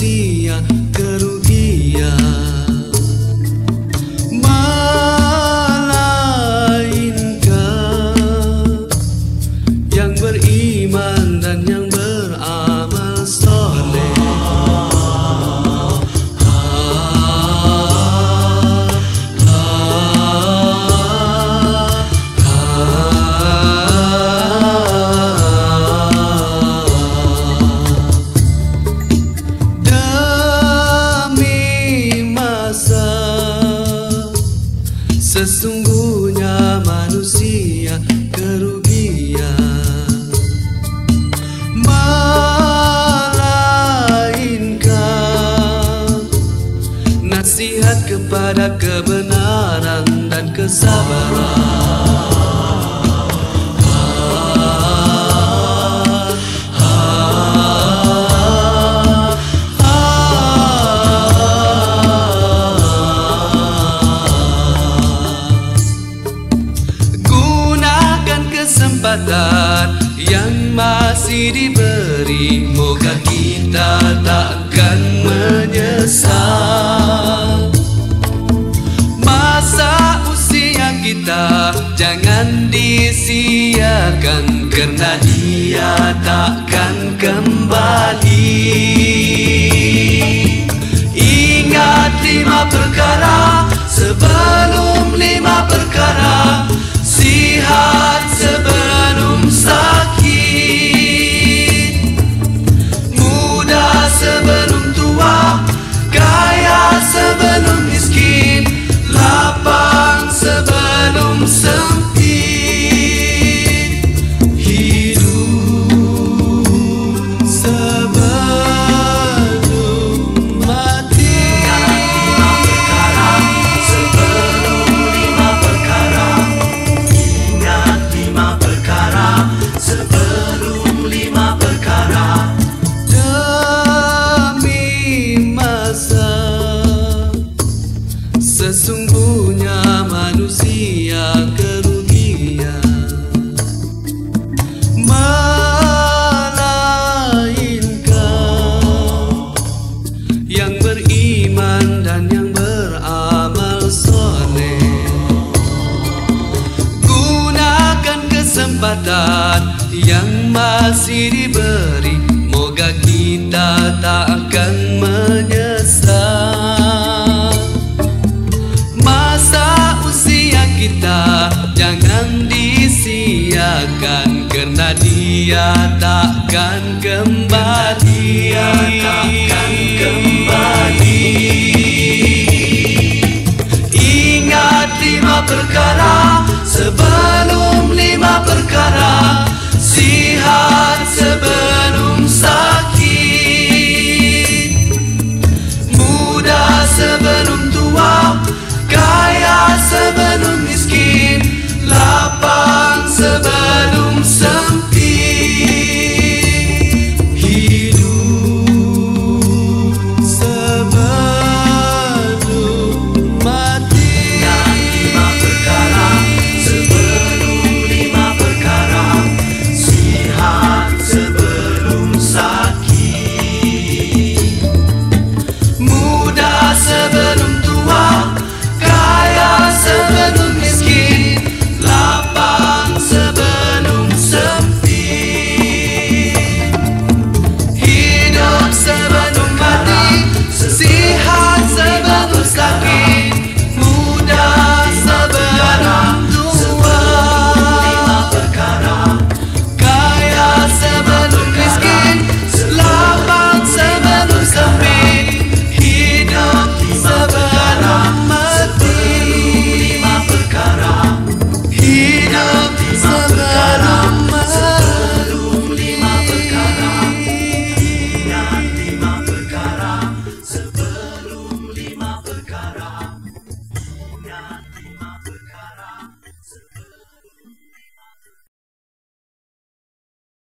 see Sesungguhnya manusia kerugian. Malainkan Nasihat kepada kebenaran dan kesabaran. Diberi Moga kita takkan menyesal. Masa usia kita jangan disiakan Kerana dia takkan kembali. Ingat lima perkara sebelum sebelum lima perkara. Demi masa Sesungguhnya manusia kerugian. Melainkan Yang beriman dan yang beramal soleh. Gunakan kesempatan yang masih diberi Moga kita tak akan menyesal. Masa usia kita jangan disiakan Kerana dia takkan kembali. Dia takkan kembali. Ingat lima perkara sebab Saat sebelum sein.